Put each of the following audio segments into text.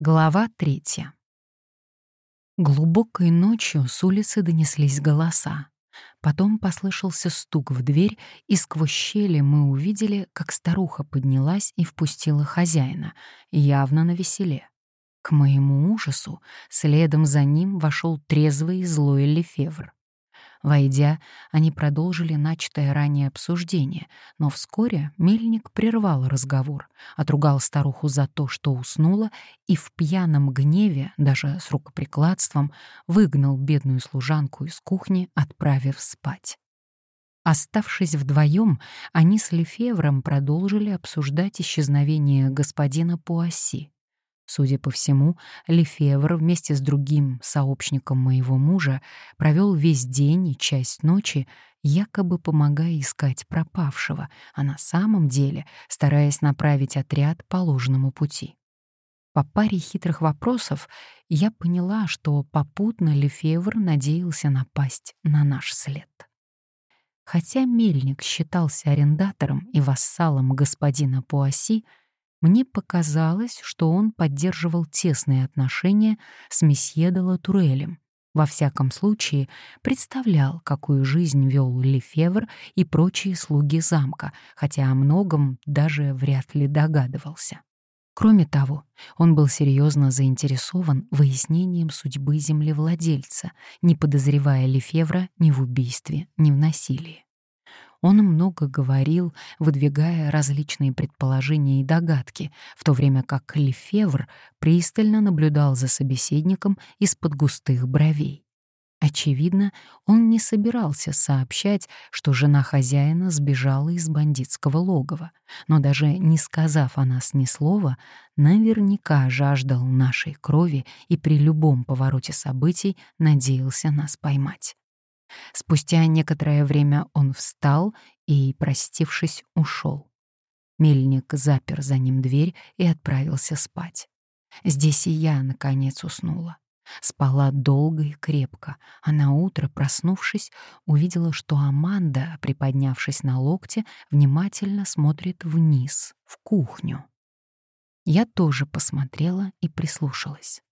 Глава третья. Глубокой ночью с улицы донеслись голоса. Потом послышался стук в дверь, и сквозь щели мы увидели, как старуха поднялась и впустила хозяина, явно на веселе. К моему ужасу, следом за ним вошел трезвый и злой Лефевр. Войдя, они продолжили начатое ранее обсуждение, но вскоре мельник прервал разговор, отругал старуху за то, что уснула, и в пьяном гневе, даже с рукоприкладством, выгнал бедную служанку из кухни, отправив спать. Оставшись вдвоем, они с Лефевром продолжили обсуждать исчезновение господина Пуасси. Судя по всему, Лефевр вместе с другим сообщником моего мужа провел весь день и часть ночи, якобы помогая искать пропавшего, а на самом деле стараясь направить отряд по ложному пути. По паре хитрых вопросов я поняла, что попутно Лефевр надеялся напасть на наш след. Хотя мельник считался арендатором и вассалом господина Пуасси, мне показалось, что он поддерживал тесные отношения с месье де Латурелем. Во всяком случае, представлял, какую жизнь вел Лефевр и прочие слуги замка, хотя о многом даже вряд ли догадывался. Кроме того, он был серьезно заинтересован выяснением судьбы землевладельца, не подозревая Лефевра ни в убийстве, ни в насилии. Он много говорил, выдвигая различные предположения и догадки, в то время как Лефевр пристально наблюдал за собеседником из-под густых бровей. Очевидно, он не собирался сообщать, что жена хозяина сбежала из бандитского логова, но даже не сказав о нас ни слова, наверняка жаждал нашей крови и при любом повороте событий надеялся нас поймать. Спустя некоторое время он встал и, простившись, ушел. Мельник запер за ним дверь и отправился спать. Здесь и я, наконец, уснула. Спала долго и крепко, а на утро, проснувшись, увидела, что Аманда, приподнявшись на локте, внимательно смотрит вниз, в кухню. Я тоже посмотрела и прислушалась.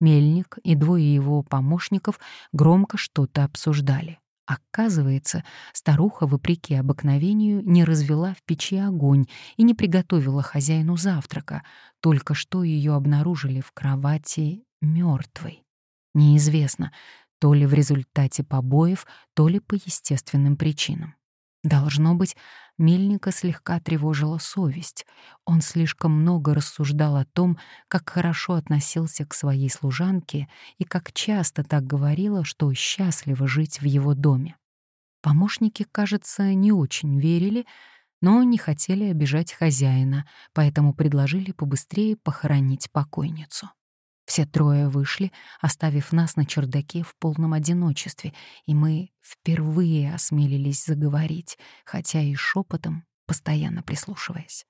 Мельник и двое его помощников громко что-то обсуждали. Оказывается, старуха, вопреки обыкновению, не развела в печи огонь и не приготовила хозяину завтрака, только что ее обнаружили в кровати мертвой. Неизвестно, то ли в результате побоев, то ли по естественным причинам. Должно быть, Мельника слегка тревожила совесть. Он слишком много рассуждал о том, как хорошо относился к своей служанке и как часто так говорила, что счастливо жить в его доме. Помощники, кажется, не очень верили, но не хотели обижать хозяина, поэтому предложили побыстрее похоронить покойницу. Все трое вышли, оставив нас на чердаке в полном одиночестве, и мы впервые осмелились заговорить, хотя и шепотом, постоянно прислушиваясь.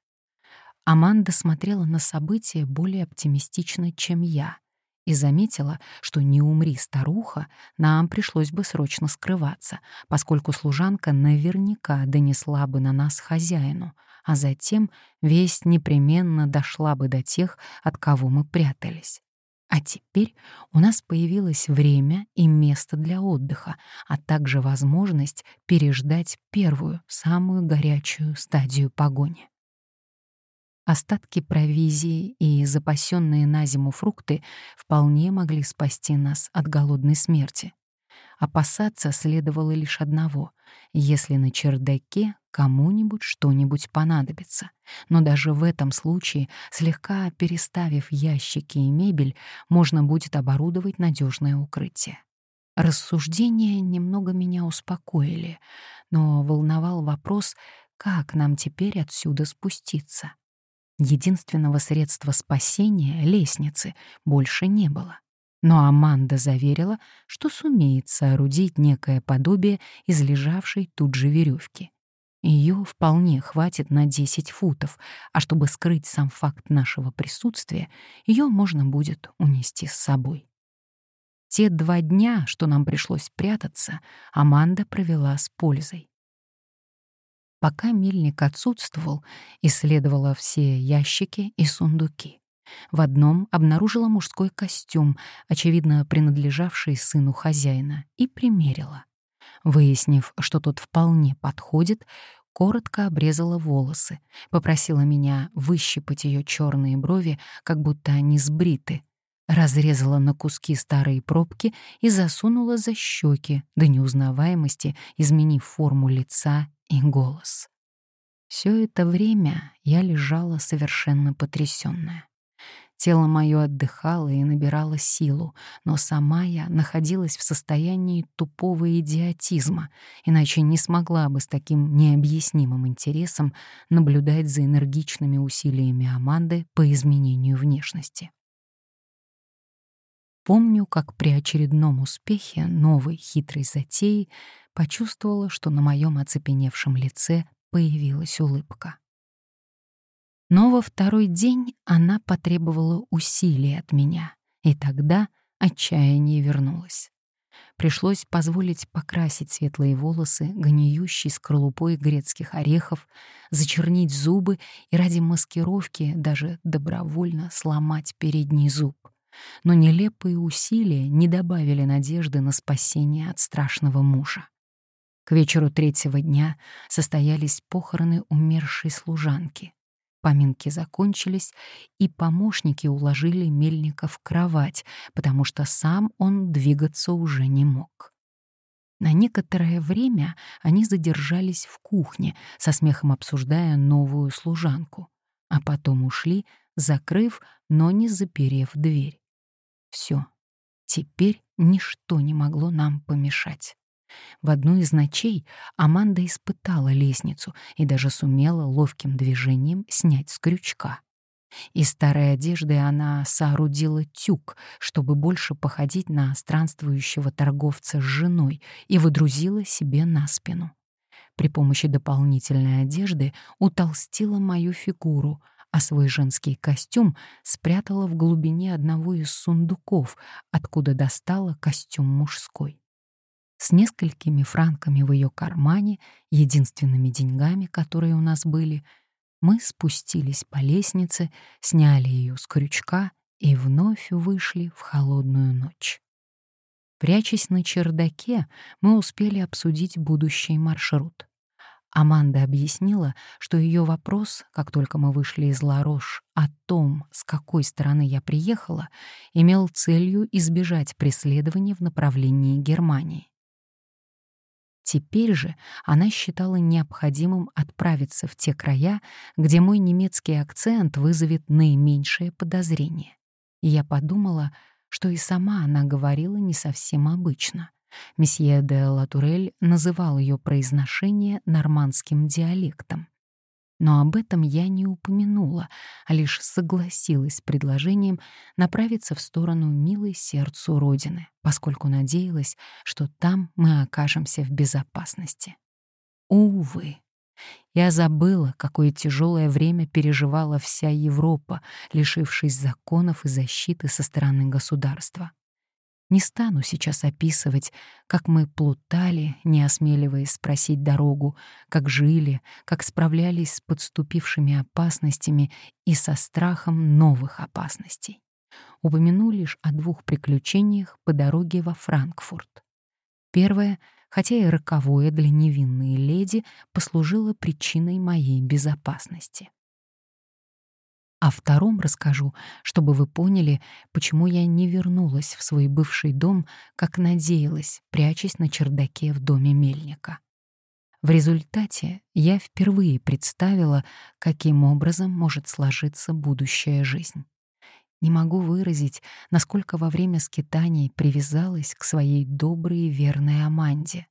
Аманда смотрела на события более оптимистично, чем я, и заметила, что не умри старуха, нам пришлось бы срочно скрываться, поскольку служанка наверняка донесла бы на нас хозяину, а затем весть непременно дошла бы до тех, от кого мы прятались. А теперь у нас появилось время и место для отдыха, а также возможность переждать первую, самую горячую стадию погони. Остатки провизии и запасенные на зиму фрукты вполне могли спасти нас от голодной смерти. Опасаться следовало лишь одного — если на чердаке кому-нибудь что-нибудь понадобится. Но даже в этом случае, слегка переставив ящики и мебель, можно будет оборудовать надежное укрытие. Рассуждения немного меня успокоили, но волновал вопрос, как нам теперь отсюда спуститься. Единственного средства спасения — лестницы — больше не было. Но Аманда заверила, что сумеет соорудить некое подобие из лежавшей тут же веревки. Ее вполне хватит на 10 футов, а чтобы скрыть сам факт нашего присутствия, ее можно будет унести с собой. Те два дня, что нам пришлось прятаться, Аманда провела с пользой. Пока мельник отсутствовал, исследовала все ящики и сундуки. В одном обнаружила мужской костюм, очевидно принадлежавший сыну хозяина, и примерила. Выяснив, что тот вполне подходит, коротко обрезала волосы, попросила меня выщипать ее черные брови, как будто они сбриты, разрезала на куски старые пробки и засунула за щеки, до неузнаваемости изменив форму лица и голос. Все это время я лежала совершенно потрясённая. Тело мое отдыхало и набирало силу, но сама я находилась в состоянии тупого идиотизма, иначе не смогла бы с таким необъяснимым интересом наблюдать за энергичными усилиями Аманды по изменению внешности. Помню, как при очередном успехе новой хитрой затеи почувствовала, что на моем оцепеневшем лице появилась улыбка. Но во второй день она потребовала усилий от меня, и тогда отчаяние вернулось. Пришлось позволить покрасить светлые волосы гниющей скорлупой грецких орехов, зачернить зубы и ради маскировки даже добровольно сломать передний зуб. Но нелепые усилия не добавили надежды на спасение от страшного мужа. К вечеру третьего дня состоялись похороны умершей служанки. Поминки закончились, и помощники уложили Мельника в кровать, потому что сам он двигаться уже не мог. На некоторое время они задержались в кухне, со смехом обсуждая новую служанку, а потом ушли, закрыв, но не заперев дверь. Все, теперь ничто не могло нам помешать. В одну из ночей Аманда испытала лестницу и даже сумела ловким движением снять с крючка. Из старой одежды она соорудила тюк, чтобы больше походить на странствующего торговца с женой, и выдрузила себе на спину. При помощи дополнительной одежды утолстила мою фигуру, а свой женский костюм спрятала в глубине одного из сундуков, откуда достала костюм мужской с несколькими франками в ее кармане, единственными деньгами, которые у нас были, мы спустились по лестнице, сняли ее с крючка и вновь вышли в холодную ночь. Прячась на чердаке, мы успели обсудить будущий маршрут. Аманда объяснила, что ее вопрос, как только мы вышли из Ларош, о том, с какой стороны я приехала, имел целью избежать преследования в направлении Германии. Теперь же она считала необходимым отправиться в те края, где мой немецкий акцент вызовет наименьшее подозрение. И я подумала, что и сама она говорила не совсем обычно. Месье де Латурель называл ее произношение нормандским диалектом. Но об этом я не упомянула, а лишь согласилась с предложением направиться в сторону милой сердцу Родины, поскольку надеялась, что там мы окажемся в безопасности. Увы, я забыла, какое тяжелое время переживала вся Европа, лишившись законов и защиты со стороны государства. Не стану сейчас описывать, как мы плутали, не осмеливаясь спросить дорогу, как жили, как справлялись с подступившими опасностями и со страхом новых опасностей. Упомяну лишь о двух приключениях по дороге во Франкфурт. Первое, хотя и роковое для невинной леди, послужило причиной моей безопасности. О втором расскажу, чтобы вы поняли, почему я не вернулась в свой бывший дом, как надеялась, прячась на чердаке в доме мельника. В результате я впервые представила, каким образом может сложиться будущая жизнь. Не могу выразить, насколько во время скитаний привязалась к своей доброй и верной Аманде.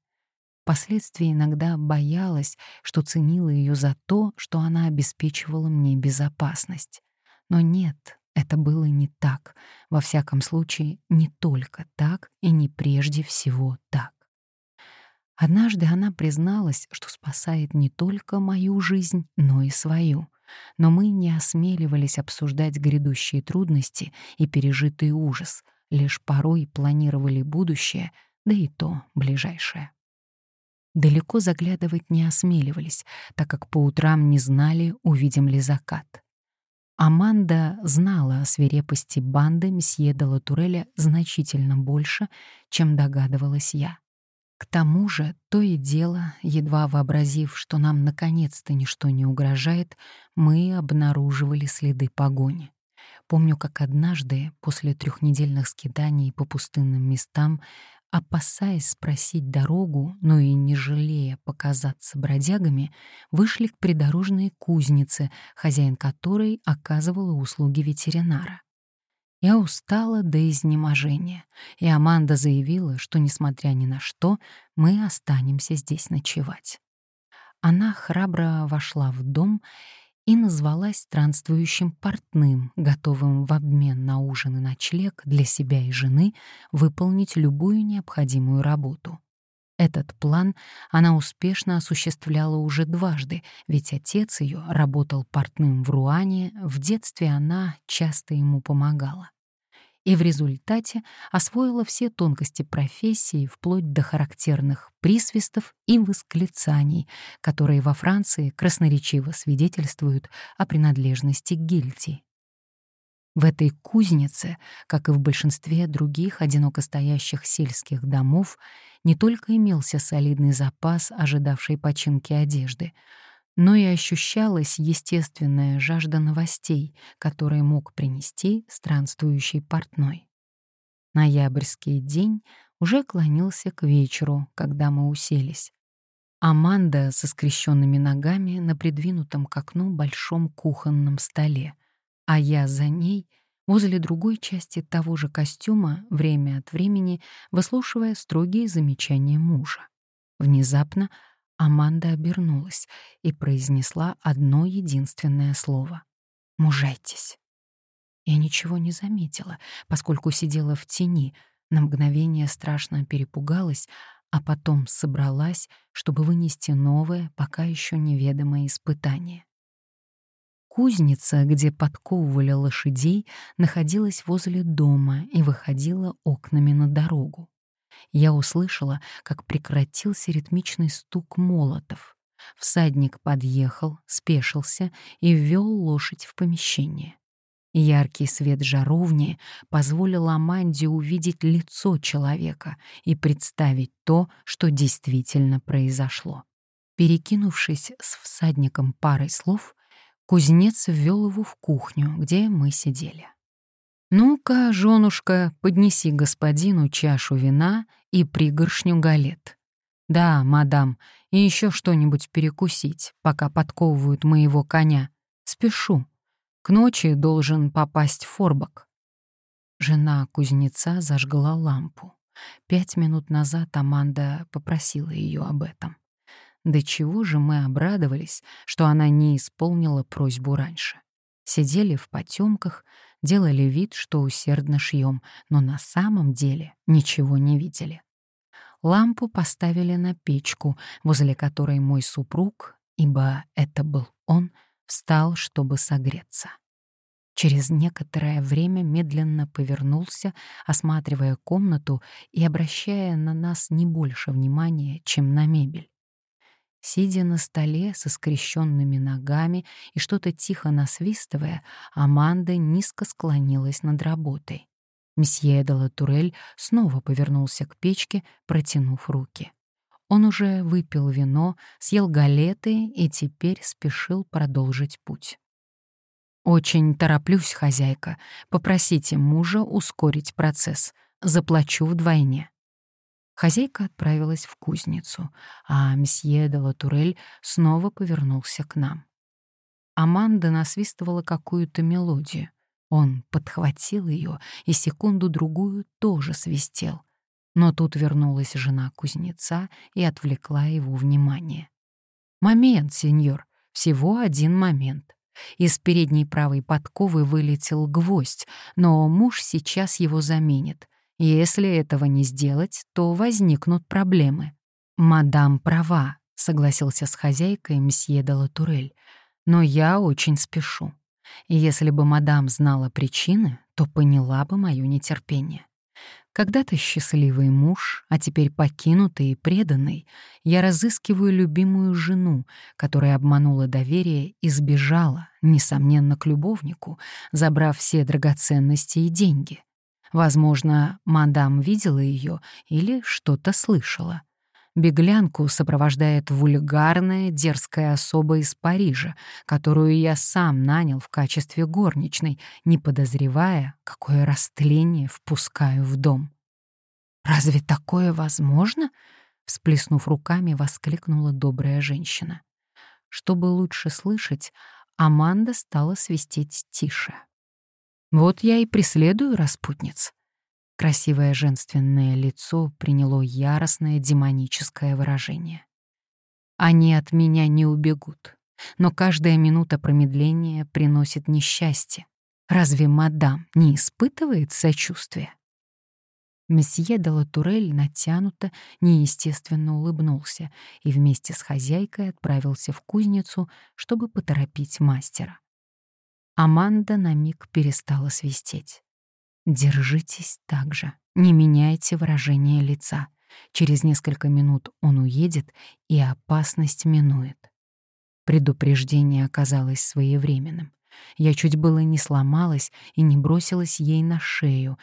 Впоследствии иногда боялась, что ценила ее за то, что она обеспечивала мне безопасность. Но нет, это было не так. Во всяком случае, не только так и не прежде всего так. Однажды она призналась, что спасает не только мою жизнь, но и свою. Но мы не осмеливались обсуждать грядущие трудности и пережитый ужас, лишь порой планировали будущее, да и то ближайшее. Далеко заглядывать не осмеливались, так как по утрам не знали, увидим ли закат. Аманда знала о свирепости банды мсье де Латуреля значительно больше, чем догадывалась я. К тому же, то и дело, едва вообразив, что нам наконец-то ничто не угрожает, мы обнаруживали следы погони. Помню, как однажды, после трехнедельных скитаний по пустынным местам, опасаясь спросить дорогу, но и не жалея показаться бродягами, вышли к придорожной кузнице, хозяин которой оказывала услуги ветеринара. Я устала до изнеможения, и Аманда заявила, что, несмотря ни на что, мы останемся здесь ночевать. Она храбро вошла в дом и назвалась странствующим портным, готовым в обмен на ужин и ночлег для себя и жены выполнить любую необходимую работу. Этот план она успешно осуществляла уже дважды, ведь отец ее работал портным в Руане, в детстве она часто ему помогала и в результате освоила все тонкости профессии вплоть до характерных присвистов и восклицаний, которые во Франции красноречиво свидетельствуют о принадлежности к гильдии. В этой кузнице, как и в большинстве других одиноко стоящих сельских домов, не только имелся солидный запас ожидавшей починки одежды — но и ощущалась естественная жажда новостей, которые мог принести странствующий портной. Ноябрьский день уже клонился к вечеру, когда мы уселись. Аманда со скрещенными ногами на придвинутом к окну большом кухонном столе, а я за ней возле другой части того же костюма, время от времени выслушивая строгие замечания мужа. Внезапно Аманда обернулась и произнесла одно единственное слово. «Мужайтесь». Я ничего не заметила, поскольку сидела в тени, на мгновение страшно перепугалась, а потом собралась, чтобы вынести новое, пока еще неведомое испытание. Кузница, где подковывали лошадей, находилась возле дома и выходила окнами на дорогу я услышала, как прекратился ритмичный стук молотов. Всадник подъехал, спешился и ввел лошадь в помещение. Яркий свет жаровни позволил Аманде увидеть лицо человека и представить то, что действительно произошло. Перекинувшись с всадником парой слов, кузнец ввел его в кухню, где мы сидели. «Ну-ка, женушка, поднеси господину чашу вина и пригоршню галет. Да, мадам, и еще что-нибудь перекусить, пока подковывают моего коня. Спешу. К ночи должен попасть форбок». Жена кузнеца зажгла лампу. Пять минут назад Аманда попросила ее об этом. До чего же мы обрадовались, что она не исполнила просьбу раньше. Сидели в потемках, делали вид, что усердно шьем, но на самом деле ничего не видели. Лампу поставили на печку, возле которой мой супруг, ибо это был он, встал, чтобы согреться. Через некоторое время медленно повернулся, осматривая комнату и обращая на нас не больше внимания, чем на мебель. Сидя на столе со скрещенными ногами и что-то тихо насвистывая, Аманда низко склонилась над работой. Месье де Латурель снова повернулся к печке, протянув руки. Он уже выпил вино, съел галеты и теперь спешил продолжить путь. «Очень тороплюсь, хозяйка. Попросите мужа ускорить процесс. Заплачу вдвойне». Хозяйка отправилась в кузницу, а месье де Латурель снова повернулся к нам. Аманда насвистывала какую-то мелодию. Он подхватил ее и секунду-другую тоже свистел. Но тут вернулась жена кузнеца и отвлекла его внимание. «Момент, сеньор, всего один момент». Из передней правой подковы вылетел гвоздь, но муж сейчас его заменит. Если этого не сделать, то возникнут проблемы. «Мадам права», — согласился с хозяйкой мсье де Латурель, «но я очень спешу. Если бы мадам знала причины, то поняла бы мое нетерпение. Когда-то счастливый муж, а теперь покинутый и преданный, я разыскиваю любимую жену, которая обманула доверие и сбежала, несомненно, к любовнику, забрав все драгоценности и деньги. Возможно, мадам видела ее или что-то слышала. Беглянку сопровождает вульгарная, дерзкая особа из Парижа, которую я сам нанял в качестве горничной, не подозревая, какое растление впускаю в дом. «Разве такое возможно?» — всплеснув руками, воскликнула добрая женщина. Чтобы лучше слышать, Аманда стала свистеть тише. «Вот я и преследую распутниц. Красивое женственное лицо приняло яростное демоническое выражение. Они от меня не убегут, но каждая минута промедления приносит несчастье. Разве мадам не испытывает сочувствия? Месье де Латурель натянуто, неестественно улыбнулся и вместе с хозяйкой отправился в кузницу, чтобы поторопить мастера. Аманда на миг перестала свистеть. Держитесь так же, не меняйте выражение лица. Через несколько минут он уедет, и опасность минует. Предупреждение оказалось своевременным. Я чуть было не сломалась и не бросилась ей на шею,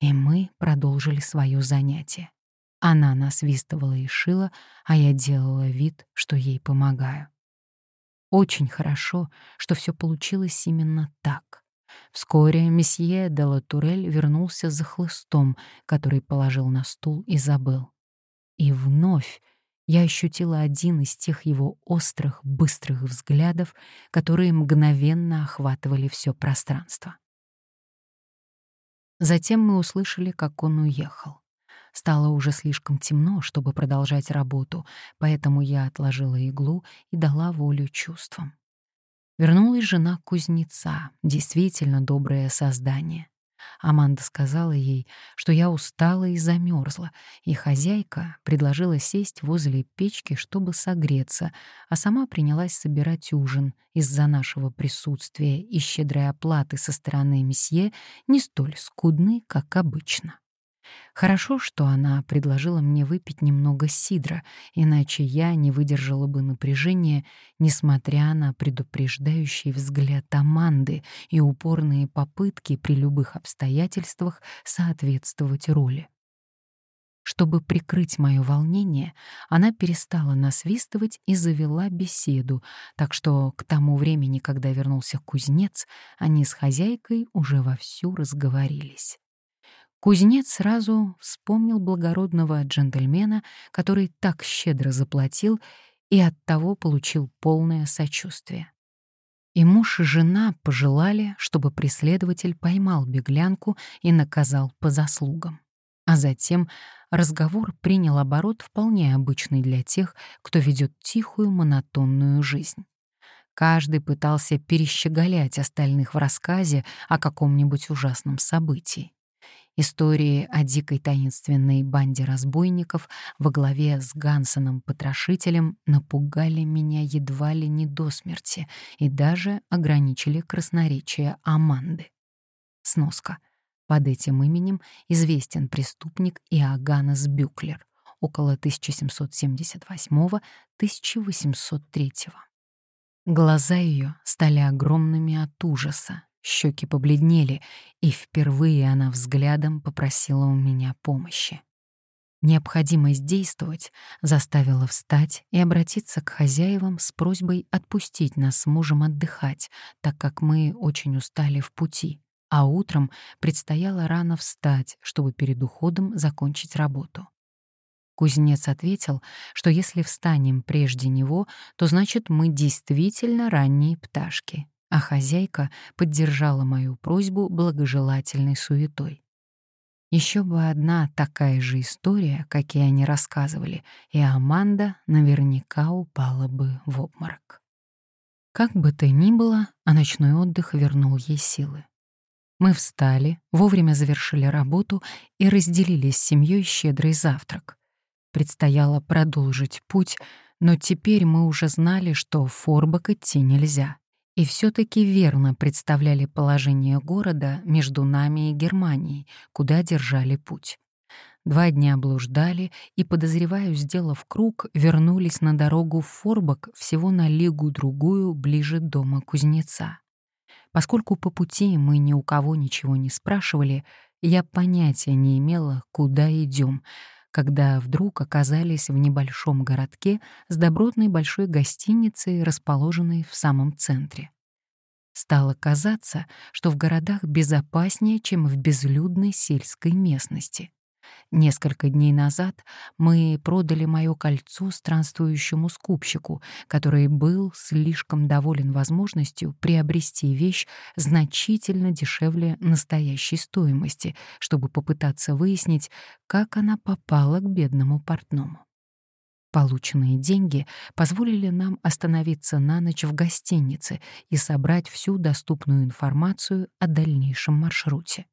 и мы продолжили свое занятие. Она насвистывала и шила, а я делала вид, что ей помогаю. Очень хорошо, что все получилось именно так. Вскоре месье де Латурель вернулся за хлыстом, который положил на стул и забыл. И вновь я ощутила один из тех его острых, быстрых взглядов, которые мгновенно охватывали все пространство. Затем мы услышали, как он уехал. Стало уже слишком темно, чтобы продолжать работу, поэтому я отложила иглу и дала волю чувствам. Вернулась жена кузнеца, действительно доброе создание. Аманда сказала ей, что я устала и замерзла, и хозяйка предложила сесть возле печки, чтобы согреться, а сама принялась собирать ужин из-за нашего присутствия и щедрой оплаты со стороны месье, не столь скудной, как обычно. Хорошо, что она предложила мне выпить немного сидра, иначе я не выдержала бы напряжения, несмотря на предупреждающий взгляд Аманды и упорные попытки при любых обстоятельствах соответствовать роли. Чтобы прикрыть мое волнение, она перестала насвистывать и завела беседу, так что к тому времени, когда вернулся кузнец, они с хозяйкой уже вовсю разговорились. Кузнец сразу вспомнил благородного джентльмена, который так щедро заплатил и оттого получил полное сочувствие. И муж и жена пожелали, чтобы преследователь поймал беглянку и наказал по заслугам. А затем разговор принял оборот вполне обычный для тех, кто ведет тихую монотонную жизнь. Каждый пытался перещеголять остальных в рассказе о каком-нибудь ужасном событии. Истории о дикой таинственной банде разбойников во главе с Гансоном-потрошителем напугали меня едва ли не до смерти и даже ограничили красноречие Аманды. Сноска. Под этим именем известен преступник Иоганнес Бюклер около 1778-1803. Глаза ее стали огромными от ужаса, Щеки побледнели, и впервые она взглядом попросила у меня помощи. Необходимость действовать заставила встать и обратиться к хозяевам с просьбой отпустить нас с мужем отдыхать, так как мы очень устали в пути, а утром предстояло рано встать, чтобы перед уходом закончить работу. Кузнец ответил, что если встанем прежде него, то значит мы действительно ранние пташки, а хозяйка поддержала мою просьбу благожелательной суетой. Еще бы одна такая же история, какие они рассказывали, и Аманда наверняка упала бы в обморок. Как бы то ни было, а ночной отдых вернул ей силы. Мы встали, вовремя завершили работу и разделили с семьей щедрый завтрак. Предстояло продолжить путь, но теперь мы уже знали, что в Форбок идти нельзя и все-таки верно представляли положение города между нами и Германией, куда держали путь. Два дня блуждали и, подозреваю, сделав круг, вернулись на дорогу в Форбок всего на лигу-другую ближе дома кузнеца. Поскольку по пути мы ни у кого ничего не спрашивали, я понятия не имела, куда идем, когда вдруг оказались в небольшом городке с добротной большой гостиницей, расположенной в самом центре. Стало казаться, что в городах безопаснее, чем в безлюдной сельской местности. Несколько дней назад мы продали мое кольцо странствующему скупщику, который был слишком доволен возможностью приобрести вещь значительно дешевле настоящей стоимости, чтобы попытаться выяснить, как она попала к бедному портному. Полученные деньги позволили нам остановиться на ночь в гостинице и собрать всю доступную информацию о дальнейшем маршруте.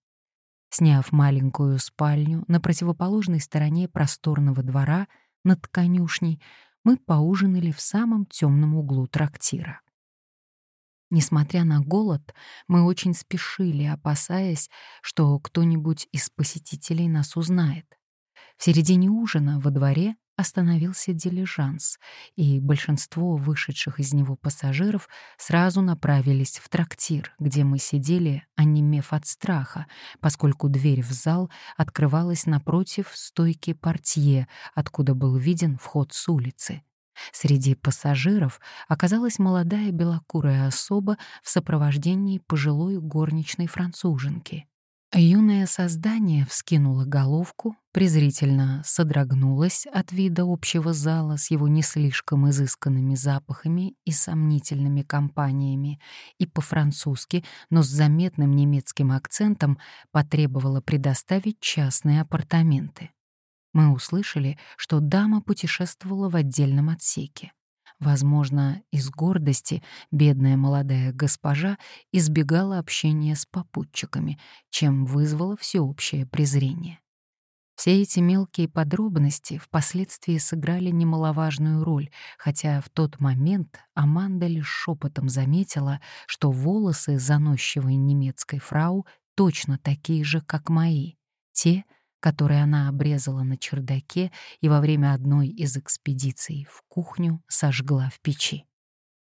Сняв маленькую спальню на противоположной стороне просторного двора над конюшней, мы поужинали в самом темном углу трактира. Несмотря на голод, мы очень спешили, опасаясь, что кто-нибудь из посетителей нас узнает. В середине ужина во дворе остановился дилижанс, и большинство вышедших из него пассажиров сразу направились в трактир, где мы сидели, онемев от страха, поскольку дверь в зал открывалась напротив стойки портье, откуда был виден вход с улицы. Среди пассажиров оказалась молодая белокурая особа в сопровождении пожилой горничной француженки. Юное создание вскинуло головку, презрительно содрогнулось от вида общего зала с его не слишком изысканными запахами и сомнительными компаниями и по-французски, но с заметным немецким акцентом потребовало предоставить частные апартаменты. Мы услышали, что дама путешествовала в отдельном отсеке. Возможно, из гордости бедная молодая госпожа избегала общения с попутчиками, чем вызвала всеобщее презрение. Все эти мелкие подробности впоследствии сыграли немаловажную роль, хотя в тот момент Аманда лишь шепотом заметила, что волосы заносчивой немецкой фрау точно такие же, как мои, те, который она обрезала на чердаке и во время одной из экспедиций в кухню сожгла в печи.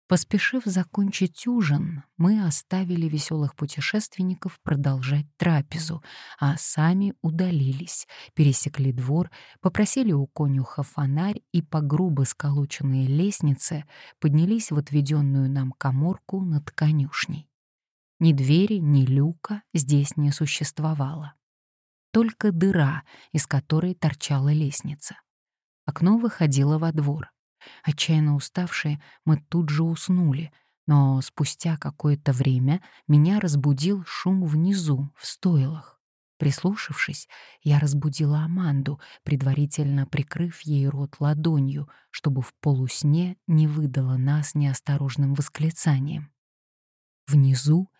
Поспешив закончить ужин, мы оставили веселых путешественников продолжать трапезу, а сами удалились, пересекли двор, попросили у конюха фонарь и по грубо сколоченной лестнице поднялись в отведенную нам коморку над конюшней. Ни двери, ни люка здесь не существовало только дыра, из которой торчала лестница. Окно выходило во двор. Отчаянно уставшие, мы тут же уснули, но спустя какое-то время меня разбудил шум внизу, в стойлах. Прислушавшись, я разбудила Аманду, предварительно прикрыв ей рот ладонью, чтобы в полусне не выдала нас неосторожным восклицанием. Внизу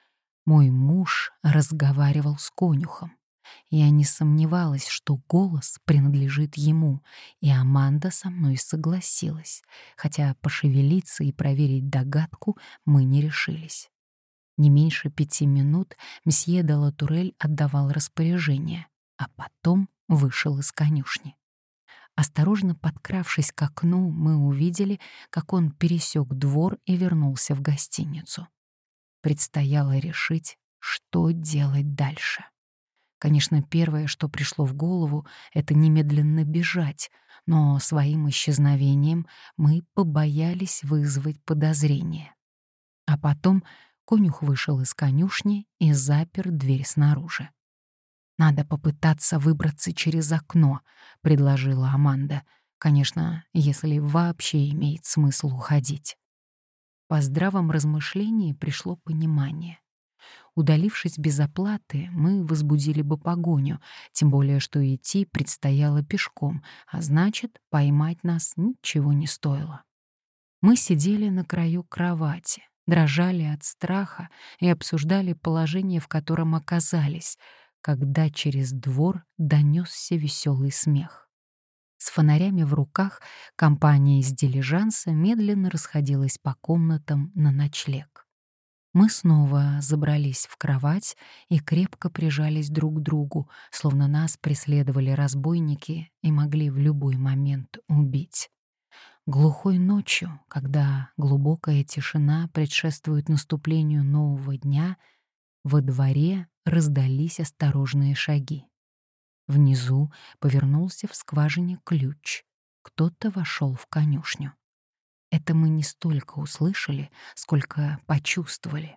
мой муж разговаривал с конюхом. Я не сомневалась, что голос принадлежит ему, и Аманда со мной согласилась, хотя пошевелиться и проверить догадку мы не решились. Не меньше пяти минут мсье де Латурель отдавал распоряжение, а потом вышел из конюшни. Осторожно подкравшись к окну, мы увидели, как он пересек двор и вернулся в гостиницу. Предстояло решить, что делать дальше. Конечно, первое, что пришло в голову, это немедленно бежать, но своим исчезновением мы побоялись вызвать подозрение. А потом конюх вышел из конюшни и запер дверь снаружи. «Надо попытаться выбраться через окно», — предложила Аманда. «Конечно, если вообще имеет смысл уходить». По здравом размышлении пришло понимание. Удалившись без оплаты, мы возбудили бы погоню, тем более что идти предстояло пешком, а значит, поймать нас ничего не стоило. Мы сидели на краю кровати, дрожали от страха и обсуждали положение, в котором оказались, когда через двор донесся веселый смех. С фонарями в руках компания из дилижанса медленно расходилась по комнатам на ночлег. Мы снова забрались в кровать и крепко прижались друг к другу, словно нас преследовали разбойники и могли в любой момент убить. Глухой ночью, когда глубокая тишина предшествует наступлению нового дня, во дворе раздались осторожные шаги. Внизу повернулся в скважине ключ. Кто-то вошел в конюшню. Это мы не столько услышали, сколько почувствовали.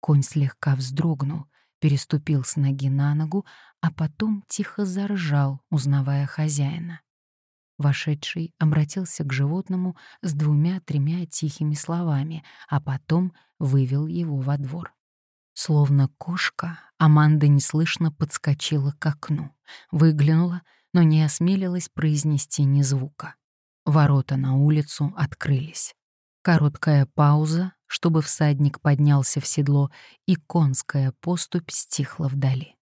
Конь слегка вздрогнул, переступил с ноги на ногу, а потом тихо заржал, узнавая хозяина. Вошедший обратился к животному с двумя-тремя тихими словами, а потом вывел его во двор. Словно кошка, Аманда неслышно подскочила к окну, выглянула, но не осмелилась произнести ни звука. Ворота на улицу открылись. Короткая пауза, чтобы всадник поднялся в седло, и конская поступь стихла вдали.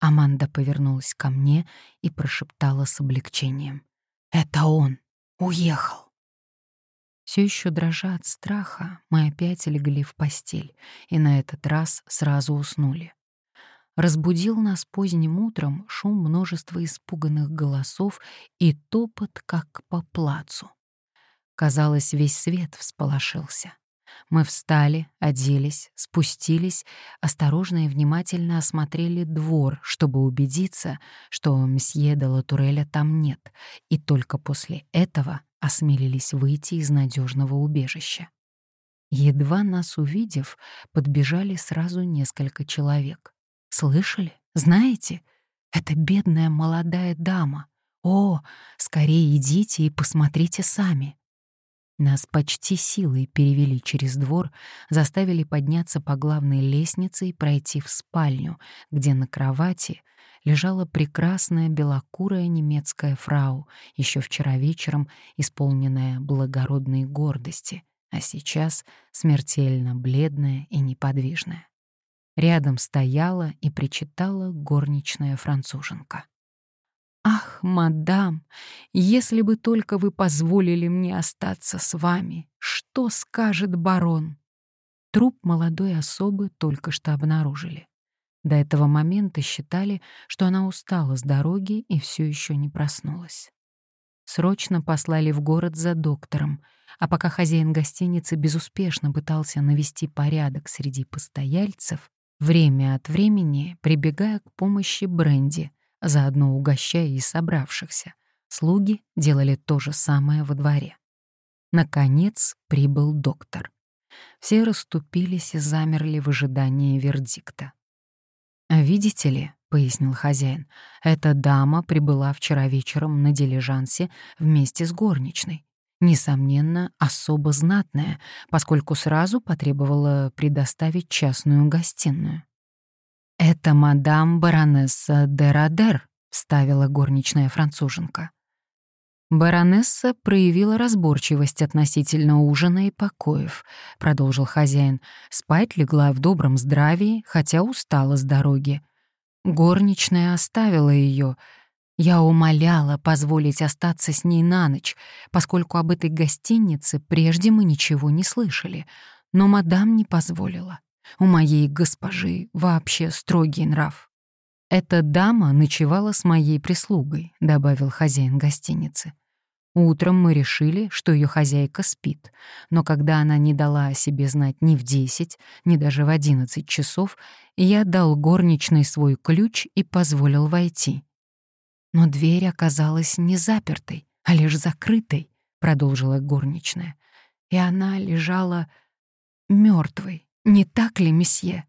Аманда повернулась ко мне и прошептала с облегчением. «Это он! Уехал!» Все еще дрожа от страха, мы опять легли в постель и на этот раз сразу уснули. Разбудил нас поздним утром шум множества испуганных голосов и топот, как по плацу. Казалось, весь свет всполошился. Мы встали, оделись, спустились, осторожно и внимательно осмотрели двор, чтобы убедиться, что мсье де Латуреля там нет, и только после этого осмелились выйти из надежного убежища. Едва нас увидев, подбежали сразу несколько человек. Слышали? Знаете? Это бедная молодая дама. О, скорее идите и посмотрите сами. Нас почти силой перевели через двор, заставили подняться по главной лестнице и пройти в спальню, где на кровати лежала прекрасная белокурая немецкая фрау, еще вчера вечером исполненная благородной гордости, а сейчас смертельно бледная и неподвижная. Рядом стояла и причитала горничная француженка. «Ах, мадам, если бы только вы позволили мне остаться с вами, что скажет барон?» Труп молодой особы только что обнаружили. До этого момента считали, что она устала с дороги и все еще не проснулась. Срочно послали в город за доктором, а пока хозяин гостиницы безуспешно пытался навести порядок среди постояльцев, время от времени прибегая к помощи Бренди, заодно угощая и собравшихся. Слуги делали то же самое во дворе. Наконец прибыл доктор. Все расступились и замерли в ожидании вердикта. «А «Видите ли», — пояснил хозяин, — «эта дама прибыла вчера вечером на дилижансе вместе с горничной несомненно, особо знатная, поскольку сразу потребовала предоставить частную гостиную. «Это мадам баронесса де Радер», — вставила горничная француженка. «Баронесса проявила разборчивость относительно ужина и покоев», — продолжил хозяин. «Спать легла в добром здравии, хотя устала с дороги. Горничная оставила ее, я умоляла позволить остаться с ней на ночь, поскольку об этой гостинице прежде мы ничего не слышали, но мадам не позволила. У моей госпожи вообще строгий нрав. «Эта дама ночевала с моей прислугой», — добавил хозяин гостиницы. Утром мы решили, что ее хозяйка спит, но когда она не дала о себе знать ни в десять, ни даже в одиннадцать часов, я дал горничной свой ключ и позволил войти. Но дверь оказалась не запертой, а лишь закрытой, продолжила горничная. И она лежала мертвой, не так ли, месье?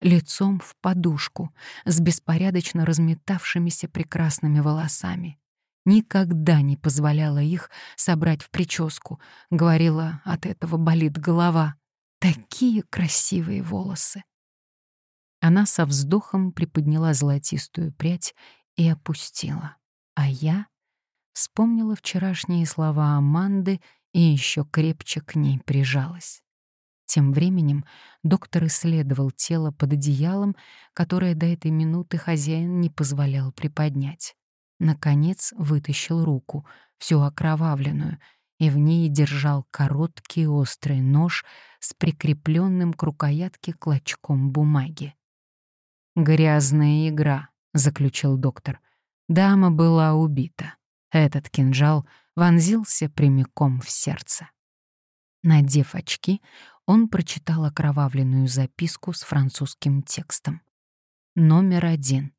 Лицом в подушку, с беспорядочно разметавшимися прекрасными волосами. Никогда не позволяла их собрать в прическу, говорила, от этого болит голова. Такие красивые волосы. Она со вздохом приподняла золотистую прядь и опустила. А я вспомнила вчерашние слова Аманды и еще крепче к ней прижалась. Тем временем доктор исследовал тело под одеялом, которое до этой минуты хозяин не позволял приподнять. Наконец вытащил руку, всю окровавленную, и в ней держал короткий острый нож с прикрепленным к рукоятке клочком бумаги. «Грязная игра», — заключил доктор. Дама была убита. Этот кинжал вонзился прямиком в сердце. Надев очки, он прочитал окровавленную записку с французским текстом. Номер один.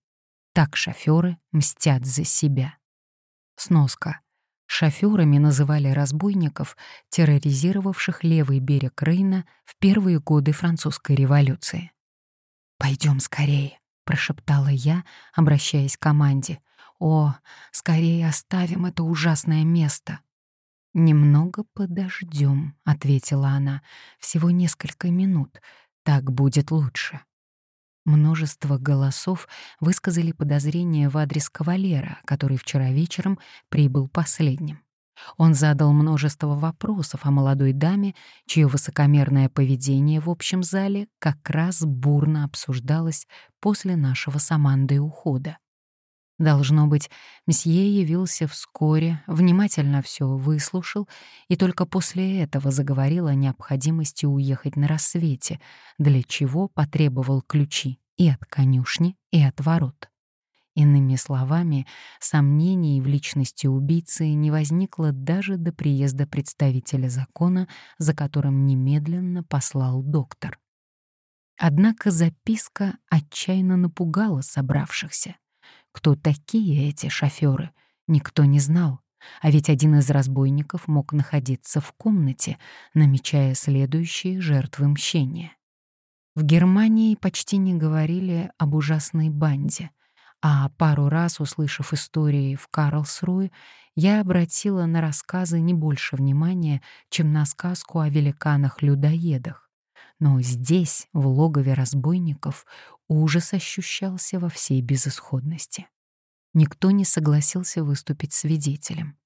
Так шоферы мстят за себя. Сноска. Шоферами называли разбойников, терроризировавших левый берег Рейна в первые годы французской революции. Пойдем скорее», — прошептала я, обращаясь к команде. «О, скорее оставим это ужасное место». «Немного подождем», — ответила она. «Всего несколько минут. Так будет лучше». Множество голосов высказали подозрения в адрес кавалера, который вчера вечером прибыл последним. Он задал множество вопросов о молодой даме, чье высокомерное поведение в общем зале как раз бурно обсуждалось после нашего с Амандой ухода. Должно быть, месье явился вскоре, внимательно все выслушал и только после этого заговорил о необходимости уехать на рассвете, для чего потребовал ключи и от конюшни, и от ворот. Иными словами, сомнений в личности убийцы не возникло даже до приезда представителя закона, за которым немедленно послал доктор. Однако записка отчаянно напугала собравшихся. Кто такие эти шоферы, никто не знал, а ведь один из разбойников мог находиться в комнате, намечая следующие жертвы мщения. В Германии почти не говорили об ужасной банде, а пару раз, услышав истории в Карлсруе, я обратила на рассказы не больше внимания, чем на сказку о великанах-людоедах. Но здесь, в логове разбойников, ужас ощущался во всей безысходности. Никто не согласился выступить свидетелем.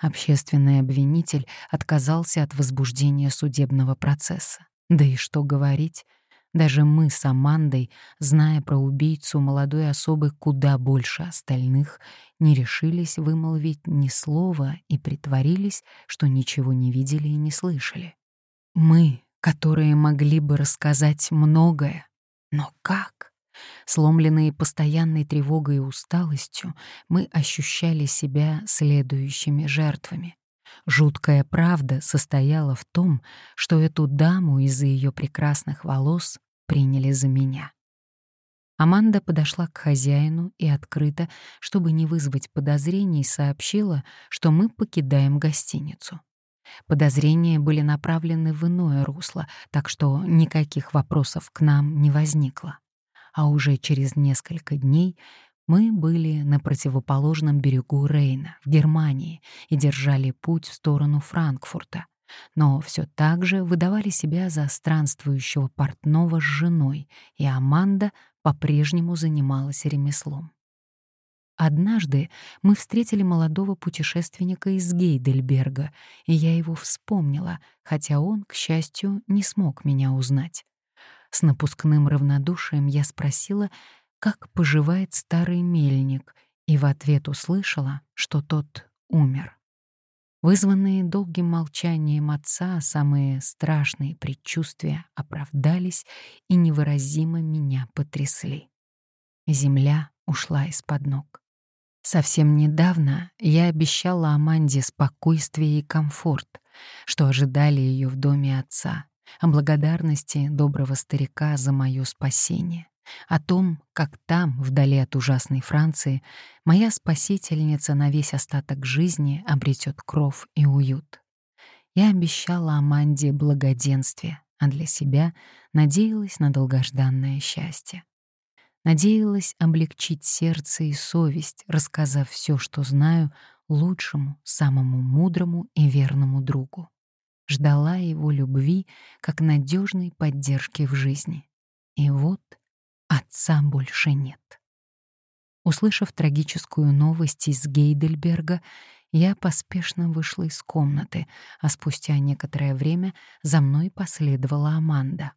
Общественный обвинитель отказался от возбуждения судебного процесса. Да и что говорить, даже мы с Амандой, зная про убийцу молодой особы куда больше остальных, не решились вымолвить ни слова и притворились, что ничего не видели и не слышали. Мы, которые могли бы рассказать многое, но как? Сломленные постоянной тревогой и усталостью, мы ощущали себя следующими жертвами. Жуткая правда состояла в том, что эту даму из-за ее прекрасных волос приняли за меня. Аманда подошла к хозяину и открыто, чтобы не вызвать подозрений, сообщила, что мы покидаем гостиницу. Подозрения были направлены в иное русло, так что никаких вопросов к нам не возникло. А уже через несколько дней мы были на противоположном берегу Рейна, в Германии, и держали путь в сторону Франкфурта, но все так же выдавали себя за странствующего портного с женой, и Аманда по-прежнему занималась ремеслом. Однажды мы встретили молодого путешественника из Гейдельберга, и я его вспомнила, хотя он, к счастью, не смог меня узнать. С напускным равнодушием я спросила, как поживает старый мельник, и в ответ услышала, что тот умер. Вызванные долгим молчанием отца самые страшные предчувствия оправдались и невыразимо меня потрясли. Земля ушла из-под ног. Совсем недавно я обещала Аманде спокойствие и комфорт, что ожидали ее в доме отца, о благодарности доброго старика за мое спасение, о том, как там, вдали от ужасной Франции, моя спасительница на весь остаток жизни обретет кров и уют. Я обещала Аманде благоденствие, а для себя надеялась на долгожданное счастье. Надеялась облегчить сердце и совесть, рассказав все, что знаю, лучшему, самому мудрому и верному другу ждала его любви как надежной поддержки в жизни. И вот отца больше нет. Услышав трагическую новость из Гейдельберга, я поспешно вышла из комнаты, а спустя некоторое время за мной последовала Аманда.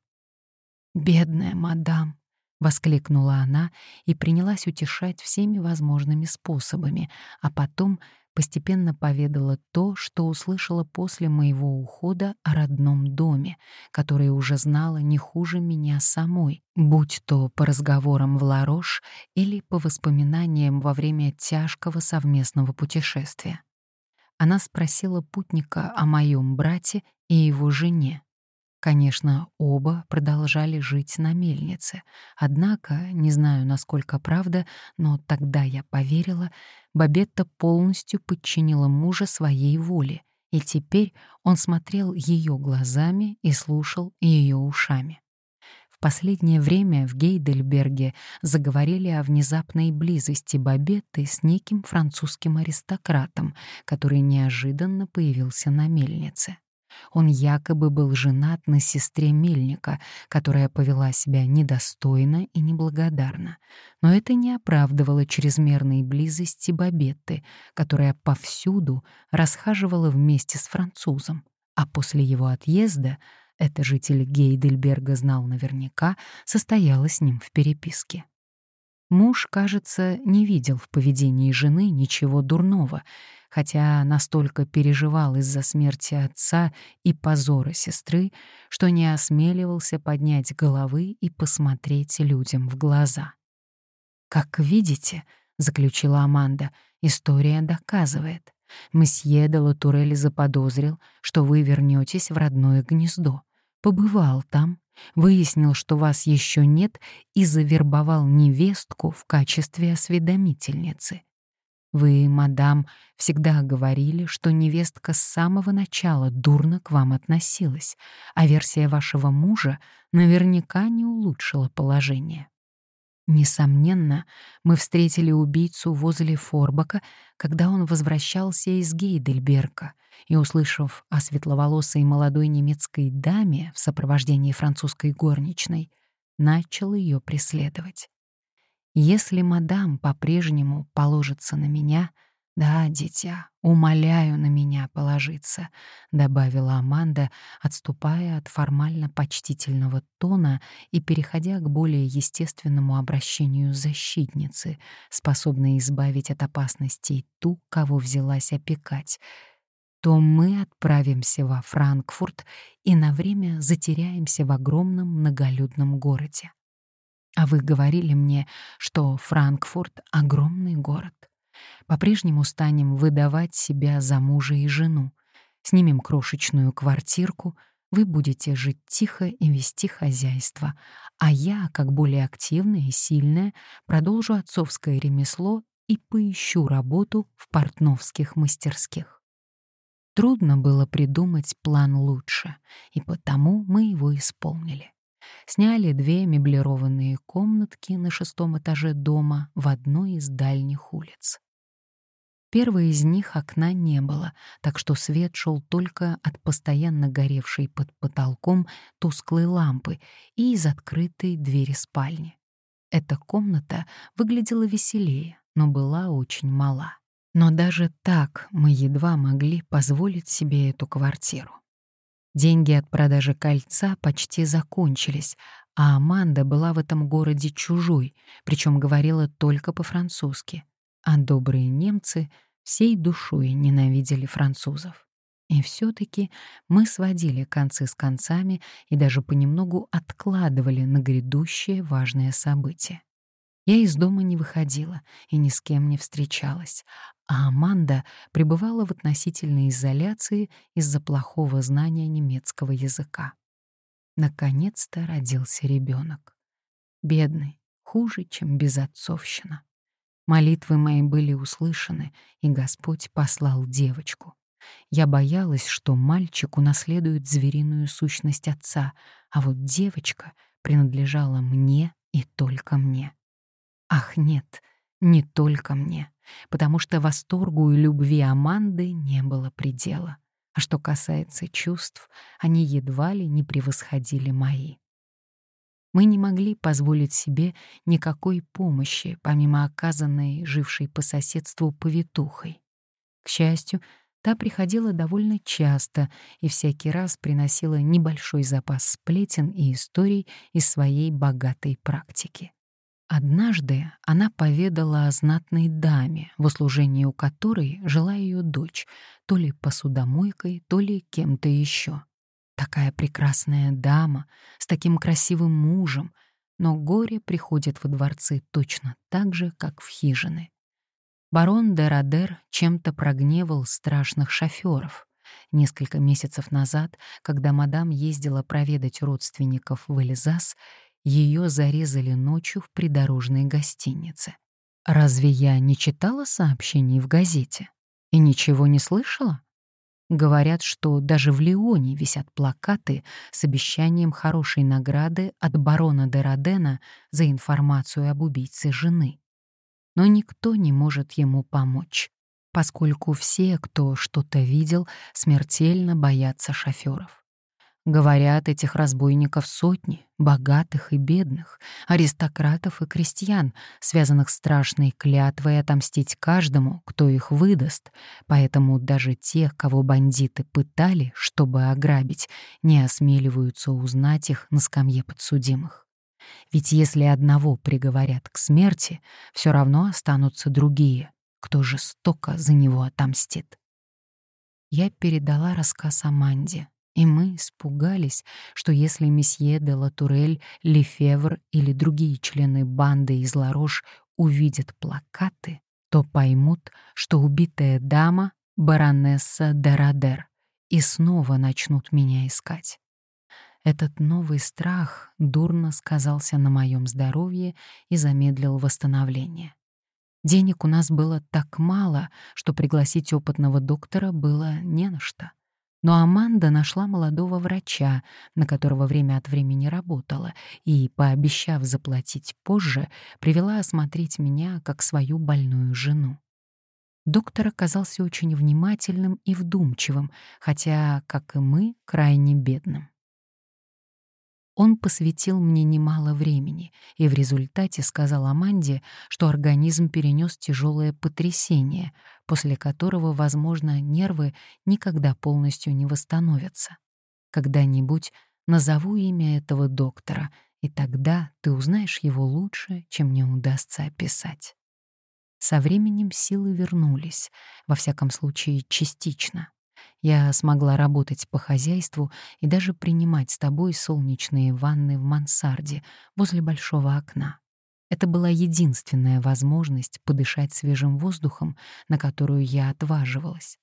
«Бедная мадам!» — воскликнула она и принялась утешать всеми возможными способами, а потом постепенно поведала то, что услышала после моего ухода о родном доме, который уже знала не хуже меня самой, будь то по разговорам в Ларош или по воспоминаниям во время тяжкого совместного путешествия. Она спросила путника о моем брате и его жене. Конечно, оба продолжали жить на мельнице. Однако, не знаю, насколько правда, но тогда я поверила, Бабетта полностью подчинила мужа своей воле, и теперь он смотрел ее глазами и слушал ее ушами. В последнее время в Гейдельберге заговорили о внезапной близости Бабетты с неким французским аристократом, который неожиданно появился на мельнице. Он якобы был женат на сестре Мельника, которая повела себя недостойно и неблагодарно. Но это не оправдывало чрезмерной близости Бабетты, которая повсюду расхаживала вместе с французом. А после его отъезда, это житель Гейдельберга знал наверняка, состояла с ним в переписке. Муж, кажется, не видел в поведении жены ничего дурного, хотя настолько переживал из-за смерти отца и позора сестры, что не осмеливался поднять головы и посмотреть людям в глаза. «Как видите», — заключила Аманда, — «история доказывает. Месье де Латурель заподозрил, что вы вернетесь в родное гнездо. Побывал там, выяснил, что вас еще нет, и завербовал невестку в качестве осведомительницы. Вы, мадам, всегда говорили, что невестка с самого начала дурно к вам относилась, а версия вашего мужа наверняка не улучшила положение. Несомненно, мы встретили убийцу возле Форбака, когда он возвращался из Гейдельберга, и, услышав о светловолосой молодой немецкой даме в сопровождении французской горничной, начал ее преследовать. Если мадам по-прежнему положится на меня, да, дитя, умоляю на меня положиться, добавила Аманда, отступая от формально почтительного тона и переходя к более естественному обращению защитницы, способной избавить от опасностей ту, кого взялась опекать то мы отправимся во Франкфурт и на время затеряемся в огромном многолюдном городе. А вы говорили мне, что Франкфурт — огромный город. По-прежнему станем выдавать себя за мужа и жену. Снимем крошечную квартирку, вы будете жить тихо и вести хозяйство, а я, как более активная и сильная, продолжу отцовское ремесло и поищу работу в портновских мастерских. Трудно было придумать план лучше, и потому мы его исполнили сняли две меблированные комнатки на шестом этаже дома в одной из дальних улиц. Первой из них окна не было, так что свет шел только от постоянно горевшей под потолком тусклой лампы и из открытой двери спальни. Эта комната выглядела веселее, но была очень мала. Но даже так мы едва могли позволить себе эту квартиру. Деньги от продажи кольца почти закончились, а Аманда была в этом городе чужой, причем говорила только по-французски. А добрые немцы всей душой ненавидели французов. И все-таки мы сводили концы с концами и даже понемногу откладывали на грядущее важное событие. Я из дома не выходила и ни с кем не встречалась, а Аманда пребывала в относительной изоляции из-за плохого знания немецкого языка. Наконец-то родился ребенок. Бедный, хуже, чем безотцовщина. Молитвы мои были услышаны, и Господь послал девочку. Я боялась, что мальчик унаследует звериную сущность отца, а вот девочка принадлежала мне и только мне. Ах, нет, не только мне, потому что восторгу и любви Аманды не было предела. А что касается чувств, они едва ли не превосходили мои. Мы не могли позволить себе никакой помощи, помимо оказанной, жившей по соседству повитухой. К счастью, та приходила довольно часто и всякий раз приносила небольшой запас сплетен и историй из своей богатой практики. Однажды она поведала о знатной даме, в услужении у которой жила ее дочь, то ли посудомойкой, то ли кем-то еще. Такая прекрасная дама, с таким красивым мужем, но горе приходит во дворцы точно так же, как в хижины. Барон де Радер чем-то прогневал страшных шоферов. Несколько месяцев назад, когда мадам ездила проведать родственников в Элизас, ее зарезали ночью в придорожной гостинице. Разве я не читала сообщений в газете? И ничего не слышала? Говорят, что даже в Лионе висят плакаты с обещанием хорошей награды от барона де Родена за информацию об убийце жены. Но никто не может ему помочь, поскольку все, кто что-то видел, смертельно боятся шоферов. Говорят, этих разбойников сотни, богатых и бедных, аристократов и крестьян, связанных страшной клятвой отомстить каждому, кто их выдаст, поэтому даже те, кого бандиты пытали, чтобы ограбить, не осмеливаются узнать их на скамье подсудимых. Ведь если одного приговорят к смерти, все равно останутся другие, кто жестоко за него отомстит. Я передала рассказ Аманде, и мы испугались, что если месье де Латурель, Лефевр или другие члены банды из Ларош увидят плакаты, то поймут, что убитая дама — баронесса Дерадер, и снова начнут меня искать. Этот новый страх дурно сказался на моем здоровье и замедлил восстановление. Денег у нас было так мало, что пригласить опытного доктора было не на что. Но Аманда нашла молодого врача, на которого время от времени работала, и, пообещав заплатить позже, привела осмотреть меня как свою больную жену. Доктор оказался очень внимательным и вдумчивым, хотя, как и мы, крайне бедным. Он посвятил мне немало времени и в результате сказал Аманде, что организм перенес тяжелое потрясение, после которого, возможно, нервы никогда полностью не восстановятся. Когда-нибудь назову имя этого доктора, и тогда ты узнаешь его лучше, чем мне удастся описать. Со временем силы вернулись, во всяком случае частично. Я смогла работать по хозяйству и даже принимать с тобой солнечные ванны в мансарде возле большого окна. Это была единственная возможность подышать свежим воздухом, на которую я отваживалась.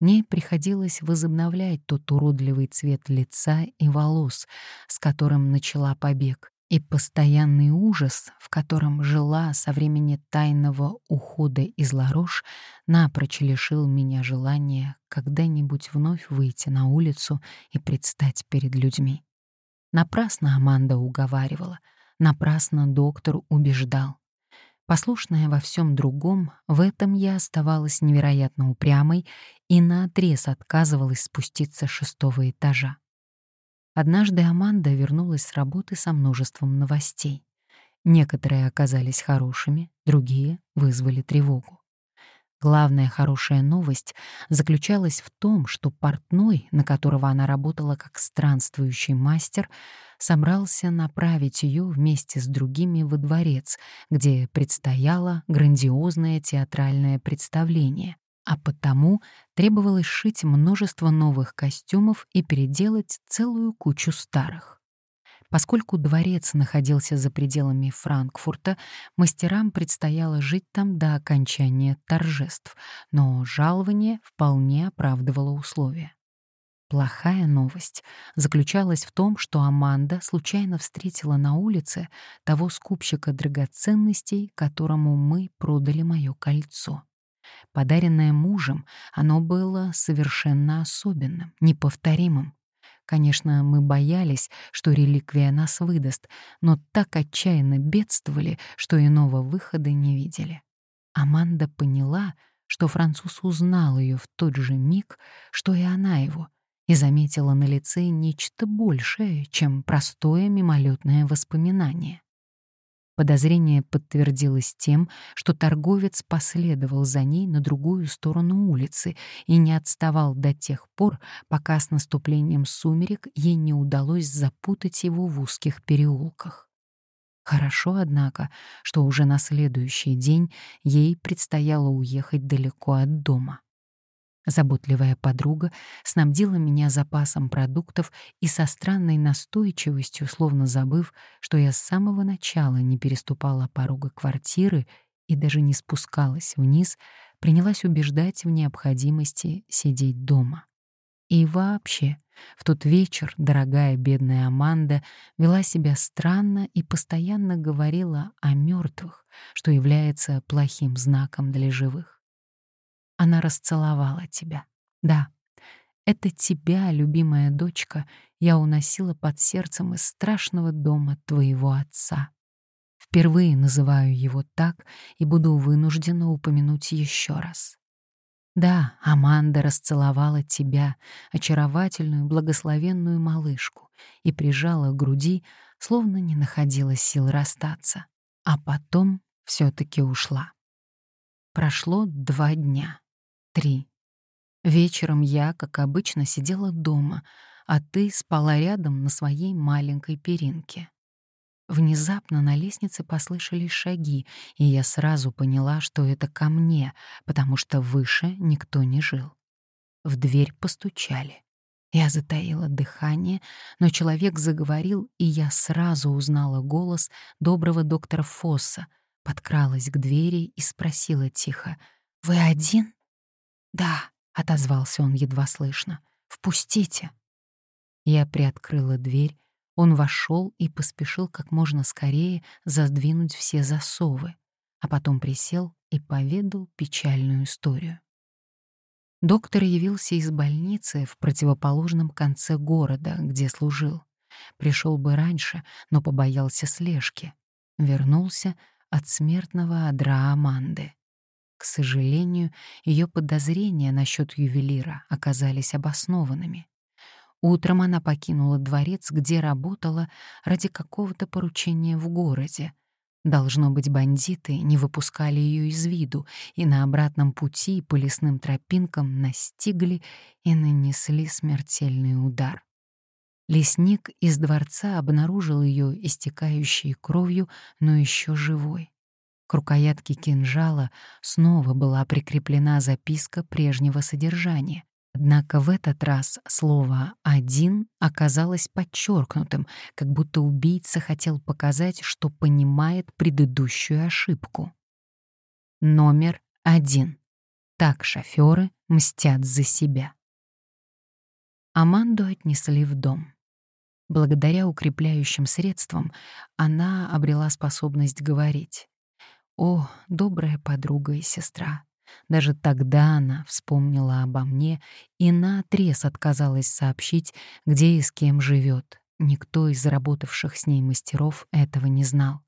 Мне приходилось возобновлять тот уродливый цвет лица и волос, с которым начала побег, и постоянный ужас, в котором жила со времени тайного ухода из Ларош, напрочь лишил меня желания когда-нибудь вновь выйти на улицу и предстать перед людьми. Напрасно Аманда уговаривала, напрасно доктор убеждал. Послушная во всем другом, в этом я оставалась невероятно упрямой и наотрез отказывалась спуститься с шестого этажа. Однажды Аманда вернулась с работы со множеством новостей. Некоторые оказались хорошими, другие вызвали тревогу. Главная хорошая новость заключалась в том, что портной, на которого она работала как странствующий мастер, собрался направить ее вместе с другими во дворец, где предстояло грандиозное театральное представление, а потому требовалось шить множество новых костюмов и переделать целую кучу старых. Поскольку дворец находился за пределами Франкфурта, мастерам предстояло жить там до окончания торжеств, но жалование вполне оправдывало условия. Плохая новость заключалась в том, что Аманда случайно встретила на улице того скупщика драгоценностей, которому мы продали мое кольцо. Подаренное мужем, оно было совершенно особенным, неповторимым. Конечно, мы боялись, что реликвия нас выдаст, но так отчаянно бедствовали, что иного выхода не видели. Аманда поняла, что француз узнал ее в тот же миг, что и она его, и заметила на лице нечто большее, чем простое мимолетное воспоминание. Подозрение подтвердилось тем, что торговец последовал за ней на другую сторону улицы и не отставал до тех пор, пока с наступлением сумерек ей не удалось запутать его в узких переулках. Хорошо, однако, что уже на следующий день ей предстояло уехать далеко от дома. Заботливая подруга снабдила меня запасом продуктов и со странной настойчивостью, словно забыв, что я с самого начала не переступала порога квартиры и даже не спускалась вниз, принялась убеждать в необходимости сидеть дома. И вообще, в тот вечер дорогая бедная Аманда вела себя странно и постоянно говорила о мертвых, что является плохим знаком для живых. Она расцеловала тебя. Да, это тебя, любимая дочка, я уносила под сердцем из страшного дома твоего отца. Впервые называю его так и буду вынуждена упомянуть еще раз. Да, Аманда расцеловала тебя, очаровательную, благословенную малышку, и прижала к груди, словно не находила сил расстаться, а потом все-таки ушла. Прошло два дня, три. Вечером я, как обычно, сидела дома, а ты спала рядом на своей маленькой перинке. Внезапно на лестнице послышались шаги, и я сразу поняла, что это ко мне, потому что выше никто не жил. В дверь постучали. Я затаила дыхание, но человек заговорил, и я сразу узнала голос доброго доктора Фосса, подкралась к двери и спросила тихо, «Вы один?» «Да», — отозвался он едва слышно, «впустите». Я приоткрыла дверь, он вошел и поспешил как можно скорее задвинуть все засовы, а потом присел и поведал печальную историю. Доктор явился из больницы в противоположном конце города, где служил. Пришел бы раньше, но побоялся слежки. Вернулся от смертного адра Аманды. К сожалению, ее подозрения насчет ювелира оказались обоснованными. Утром она покинула дворец, где работала ради какого-то поручения в городе. Должно быть, бандиты не выпускали ее из виду и на обратном пути по лесным тропинкам настигли и нанесли смертельный удар. Лесник из дворца обнаружил ее истекающей кровью, но еще живой. К рукоятке кинжала снова была прикреплена записка прежнего содержания, Однако в этот раз слово «один» оказалось подчеркнутым, как будто убийца хотел показать, что понимает предыдущую ошибку. Номер один. Так шоферы мстят за себя. Аманду отнесли в дом. Благодаря укрепляющим средствам она обрела способность говорить. «О, добрая подруга и сестра, даже тогда она вспомнила обо мне и наотрез отказалась сообщить, где и с кем живет. Никто из работавших с ней мастеров этого не знал.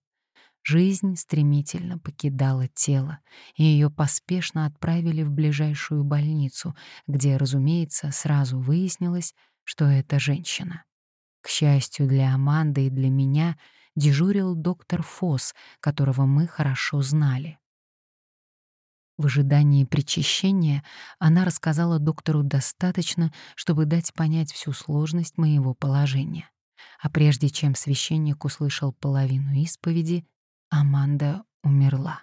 Жизнь стремительно покидала тело, и ее поспешно отправили в ближайшую больницу, где, разумеется, сразу выяснилось, что это женщина. К счастью для Аманды и для меня дежурил доктор Фос, которого мы хорошо знали. В ожидании причащения она рассказала доктору достаточно, чтобы дать понять всю сложность моего положения. А прежде чем священник услышал половину исповеди, Аманда умерла.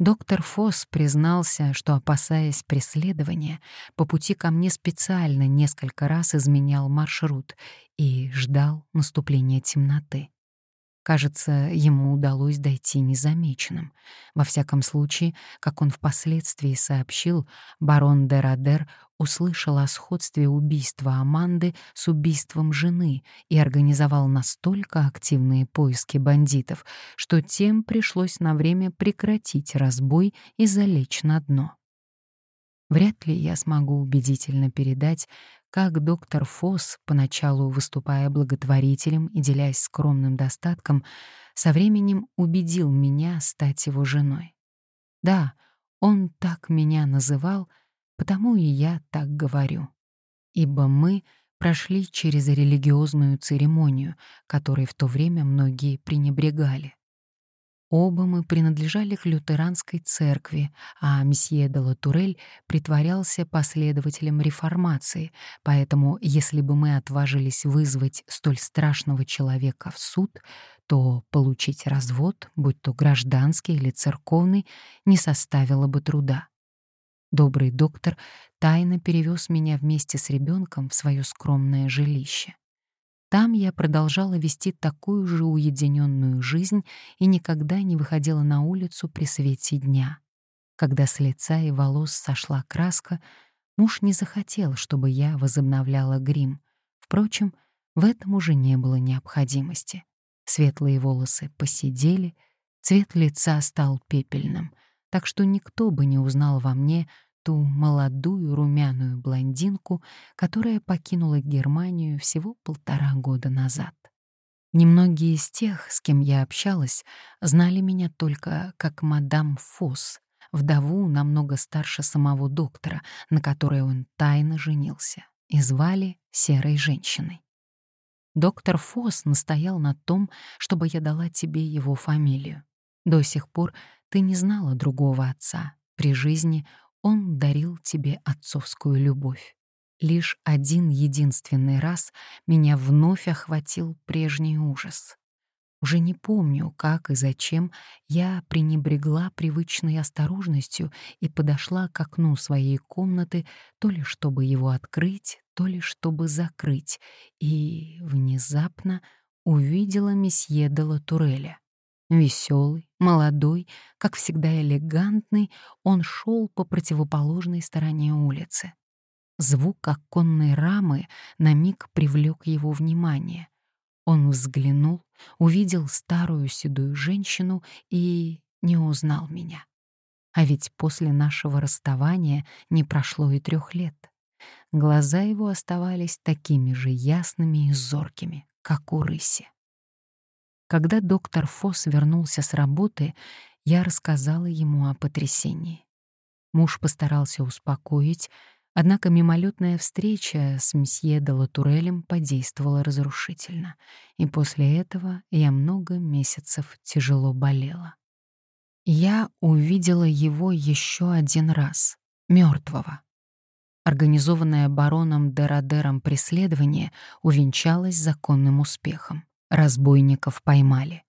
Доктор Фосс признался, что, опасаясь преследования, по пути ко мне специально несколько раз изменял маршрут и ждал наступления темноты. Кажется, ему удалось дойти незамеченным. Во всяком случае, как он впоследствии сообщил, барон де Радер услышал о сходстве убийства Аманды с убийством жены и организовал настолько активные поиски бандитов, что тем пришлось на время прекратить разбой и залечь на дно. Вряд ли я смогу убедительно передать, как доктор Фосс, поначалу выступая благотворителем и делясь скромным достатком, со временем убедил меня стать его женой. Да, он так меня называл, потому и я так говорю. Ибо мы прошли через религиозную церемонию, которой в то время многие пренебрегали. Оба мы принадлежали к лютеранской церкви, а месье де Латурель притворялся последователем реформации, поэтому если бы мы отважились вызвать столь страшного человека в суд, то получить развод, будь то гражданский или церковный, не составило бы труда. Добрый доктор тайно перевез меня вместе с ребенком в свое скромное жилище. Там я продолжала вести такую же уединенную жизнь и никогда не выходила на улицу при свете дня. Когда с лица и волос сошла краска, муж не захотел, чтобы я возобновляла грим. Впрочем, в этом уже не было необходимости. Светлые волосы посидели, цвет лица стал пепельным, так что никто бы не узнал во мне ту молодую румяную блондинку, которая покинула Германию всего полтора года назад. Немногие из тех, с кем я общалась, знали меня только как мадам Фосс, вдову намного старше самого доктора, на которой он тайно женился, и звали Серой женщиной. Доктор Фосс настоял на том, чтобы я дала тебе его фамилию. До сих пор ты не знала другого отца. При жизни он дарил тебе отцовскую любовь. Лишь один единственный раз меня вновь охватил прежний ужас. Уже не помню, как и зачем я пренебрегла привычной осторожностью и подошла к окну своей комнаты то ли чтобы его открыть, то ли чтобы закрыть, и внезапно увидела месье де Латуреля. Веселый, молодой, как всегда элегантный, он шел по противоположной стороне улицы. Звук оконной рамы на миг привлек его внимание. Он взглянул, увидел старую седую женщину и не узнал меня. А ведь после нашего расставания не прошло и трех лет. Глаза его оставались такими же ясными и зоркими, как у рыси. Когда доктор Фосс вернулся с работы, я рассказала ему о потрясении. Муж постарался успокоить, однако мимолетная встреча с мсье де Латурелем подействовала разрушительно, и после этого я много месяцев тяжело болела. Я увидела его еще один раз, мертвого. Организованное бароном Дерадером преследование увенчалось законным успехом. Разбойников поймали.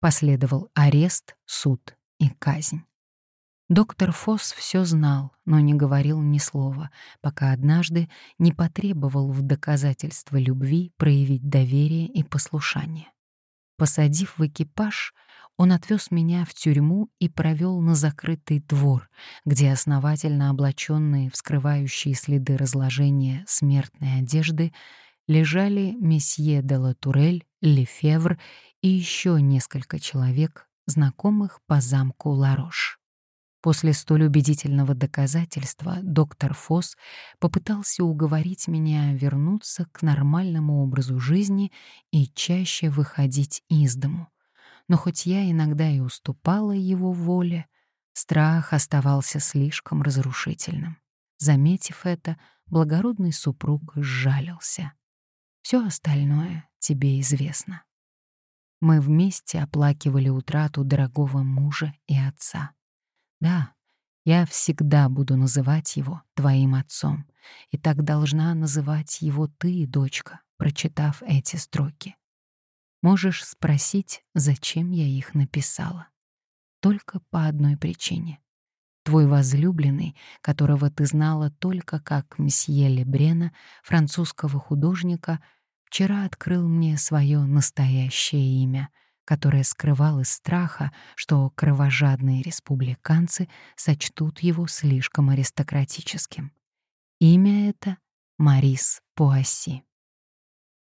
Последовал арест, суд и казнь. Доктор Фосс все знал, но не говорил ни слова, пока однажды не потребовал в доказательство любви проявить доверие и послушание. Посадив в экипаж, он отвез меня в тюрьму и провел на закрытый двор, где основательно облаченные, вскрывающие следы разложения смертной одежды, лежали месье де Латурель, Лефевр и еще несколько человек, знакомых по замку Ларош. После столь убедительного доказательства доктор Фосс попытался уговорить меня вернуться к нормальному образу жизни и чаще выходить из дому. Но хоть я иногда и уступала его воле, страх оставался слишком разрушительным. Заметив это, благородный супруг сжалился. Все остальное тебе известно. Мы вместе оплакивали утрату дорогого мужа и отца. Да, я всегда буду называть его твоим отцом, и так должна называть его ты, дочка, прочитав эти строки. Можешь спросить, зачем я их написала. Только по одной причине. Твой возлюбленный, которого ты знала только как мсье Лебрена, французского художника, вчера открыл мне свое настоящее имя, которое скрывал из страха, что кровожадные республиканцы сочтут его слишком аристократическим. Имя это Марис Пуасси.